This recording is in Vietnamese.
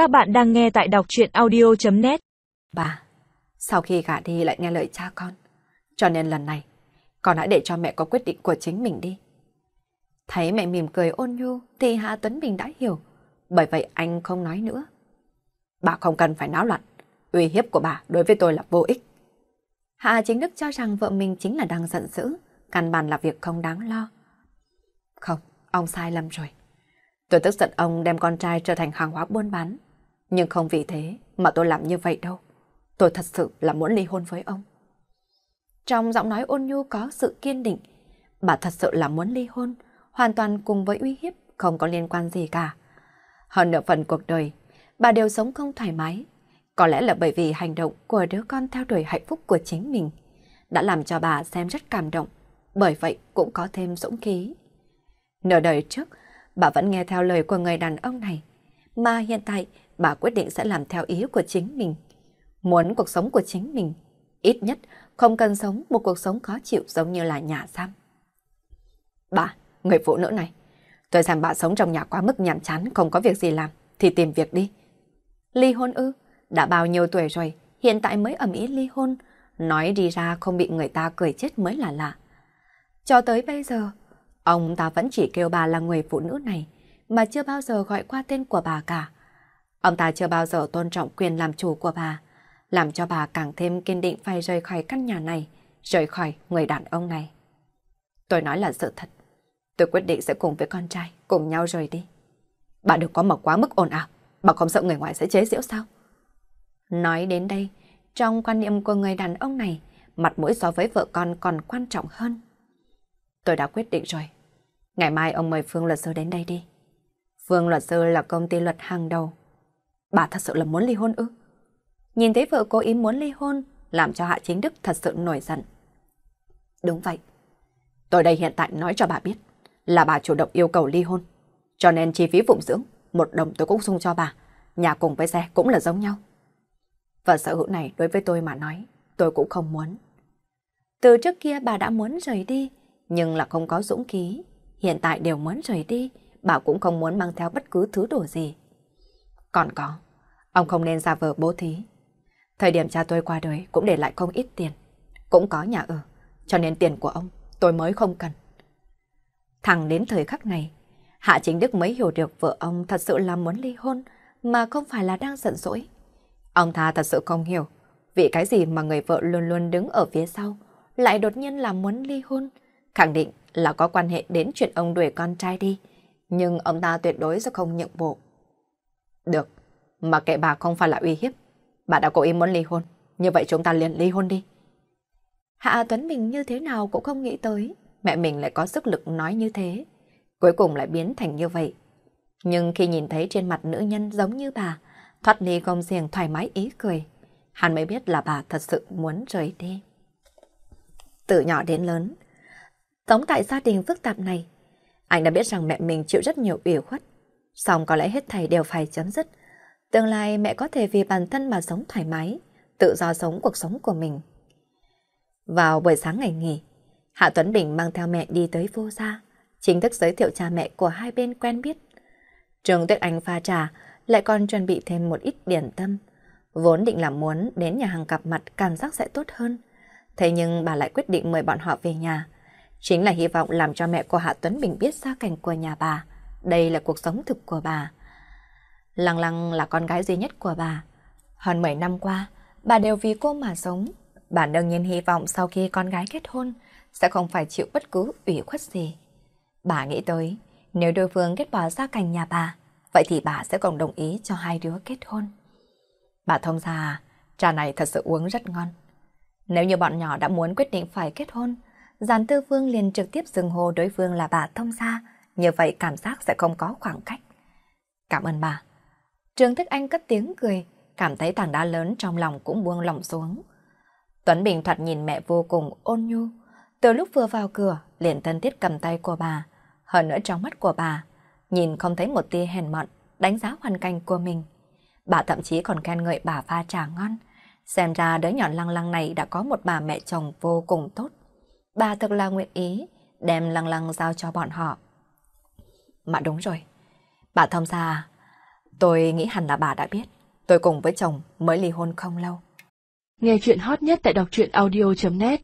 Các bạn đang nghe tại đọc chuyện audio.net Bà, sau khi gả đi lại nghe lời cha con. Cho nên lần này, con hãy để cho mẹ có quyết định của chính mình đi. Thấy mẹ mỉm cười ôn nhu thì Hạ Tuấn Bình đã hiểu. Bởi vậy anh không nói nữa. Bà không cần phải náo loạn. Uy hiếp của bà đối với tôi là vô ích. Hạ chính đức cho rằng vợ mình chính là đang giận dữ. Căn bản là việc không đáng lo. Không, ông sai lầm rồi. Tôi tức giận ông đem con trai trở thành hàng hóa buôn bán. Nhưng không vì thế mà tôi làm như vậy đâu. Tôi thật sự là muốn ly hôn với ông. Trong giọng nói ôn nhu có sự kiên định. Bà thật sự là muốn ly hôn, hoàn toàn cùng với uy hiếp, không có liên quan gì cả. Hơn nửa phần cuộc đời, bà đều sống không thoải mái. Có lẽ là bởi vì hành động của đứa con theo đuổi hạnh phúc của chính mình đã làm cho bà xem rất cảm động, bởi vậy cũng có thêm dũng khí. Nửa đời trước, bà vẫn nghe theo lời của người đàn ông này, mà hiện tại bà quyết định sẽ làm theo ý của chính mình. Muốn cuộc sống của chính mình, ít nhất không cần sống một cuộc sống khó chịu giống như là nhà giam. Bà, người phụ nữ này, tôi xem bà sống trong nhà quá mức nhàm chán, không có việc gì làm, thì tìm việc đi. Ly hôn ư? Đã bao nhiêu tuổi rồi, hiện tại mới ẩm ý ly hôn, nói đi ra không bị người ta cười chết mới là lạ. Cho tới bây giờ, ông ta vẫn chỉ kêu bà là người phụ nữ này, mà chưa bao giờ gọi qua tên của bà cả. Ông ta chưa bao giờ tôn trọng quyền làm chủ của bà, làm cho bà càng thêm kiên định phải rời khỏi căn nhà này, rời khỏi người đàn ông này. Tôi nói là sự thật. Tôi quyết định sẽ cùng với con trai cùng nhau rời đi. Bà đừng có mở quá mức ồn ào, bà không sợ người ngoài sẽ chế giễu sao? Nói đến đây, trong quan niệm của người đàn ông này, mặt mũi so với vợ con còn quan trọng hơn. Tôi đã quyết định rồi. Ngày mai ông mời Phương luật sư đến đây đi. Phương luật sư là công ty luật hàng đầu. Bà thật sự là muốn ly hôn ư? Nhìn thấy vợ cố ý muốn ly hôn, làm cho Hạ Chính Đức thật sự nổi giận. Đúng vậy. Tôi đây hiện tại nói cho bà biết là bà chủ động yêu cầu ly hôn. Cho nên chi phí phụng dưỡng, một đồng tôi cũng sung cho bà. Nhà cùng với xe cũng là giống nhau. Và sở hữu này đối với tôi mà nói, tôi cũng không muốn. Từ trước kia bà đã muốn rời đi, nhưng là không có dũng khí. Hiện tại đều muốn rời đi, bà cũng không muốn mang theo bất cứ thứ đồ gì. Còn có, ông không nên ra vờ bố thí. Thời điểm cha tôi qua đời cũng để lại không ít tiền, cũng có nhà ở, cho nên tiền của ông tôi mới không cần. Thẳng đến thời khắc này, Hạ Chính Đức mới hiểu được vợ ông thật sự là muốn ly hôn, mà không phải là đang giận dỗi. Ông ta thật sự không hiểu, vì cái gì mà người vợ luôn luôn đứng ở phía sau, lại đột nhiên là muốn ly hôn, khẳng định là có quan hệ đến chuyện ông đuổi con trai đi, nhưng ông ta tuyệt đối sẽ không nhượng bộ. Được, mà kệ bà không phải là uy hiếp, bà đã cố ý muốn ly hôn, như vậy chúng ta liền ly hôn đi. Hạ Tuấn Bình như thế nào cũng không nghĩ tới, mẹ mình lại có sức lực nói như thế, cuối cùng lại biến thành như vậy. Nhưng khi nhìn thấy trên mặt nữ nhân giống như bà, thoát ly gom giềng thoải mái ý cười, hắn mới biết là bà thật sự muốn rời đi. Từ nhỏ đến lớn, sống tại gia đình phức tạp này, anh đã biết rằng mẹ mình chịu rất nhiều ủy khuất, xong có lẽ hết thầy đều phải chấm dứt. Tương lai mẹ có thể vì bản thân mà sống thoải mái, tự do sống cuộc sống của mình. Vào buổi sáng ngày nghỉ, Hạ Tuấn Bình mang theo mẹ đi tới vô gia, chính thức giới thiệu cha mẹ của hai bên quen biết. Trường Tuyết Anh pha trà, lại còn chuẩn bị thêm một ít điển tâm. Vốn định là muốn đến nhà hàng gặp mặt cảm giác sẽ tốt hơn. Thế nhưng bà lại quyết định mời bọn họ về nhà. Chính là hy vọng làm cho mẹ của Hạ Tuấn Bình biết gia cảnh của nhà bà. Đây là cuộc sống thực của bà. Lăng Lăng là con gái duy nhất của bà. Hơn 10 năm qua, bà đều vì cô mà sống. Bà đương nhiên hy vọng sau khi con gái kết hôn, sẽ không phải chịu bất cứ ủy khuất gì. Bà nghĩ tới, nếu đối phương kết bỏ gia cảnh nhà bà, vậy thì bà sẽ còn đồng ý cho hai đứa kết hôn. Bà thông ra, trà này thật sự uống rất ngon. Nếu như bọn nhỏ đã muốn quyết định phải kết hôn, Giàn Tư Vương liền trực tiếp dừng hồ đối phương là bà thông gia, như vậy cảm giác sẽ không có khoảng cách. Cảm ơn bà. Trường Thức Anh cất tiếng cười, cảm thấy tảng đá lớn trong lòng cũng buông lỏng xuống. Tuấn Bình thoạt nhìn mẹ vô cùng ôn nhu. Từ lúc vừa vào cửa, liền thân thiết cầm tay của bà. Hơn nữa trong mắt của bà, nhìn không thấy một tia hèn mọn, đánh giá hoàn cảnh của mình. Bà thậm chí còn khen ngợi bà pha trà ngon. Xem ra đứa nhỏ lăng lăng này đã có một bà mẹ chồng vô cùng tốt. Bà thật là nguyện ý đem lăng lăng giao cho bọn họ. Mà đúng rồi. Bà thông gia Tôi nghĩ hẳn là bà đã biết. Tôi cùng với chồng mới ly hôn không lâu. Nghe chuyện hot nhất tại đọc truyện audio.net